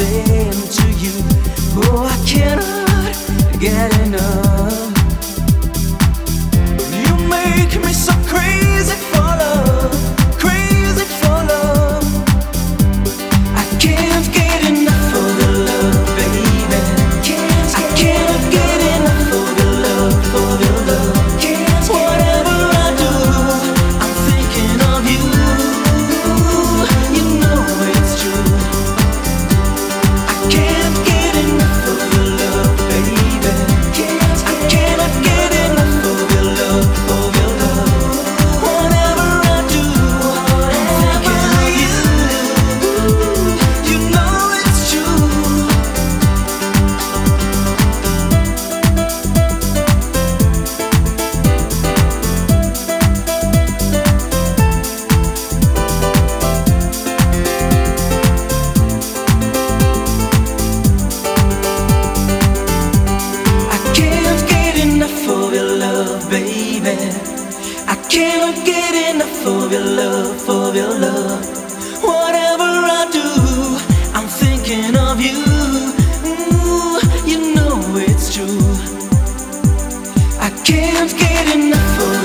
saying to you, Oh, I cannot get enough. You make me so crazy. can't get enough of your love, of your love. Whatever I do, I'm thinking of you. You know it's true. I can't get enough of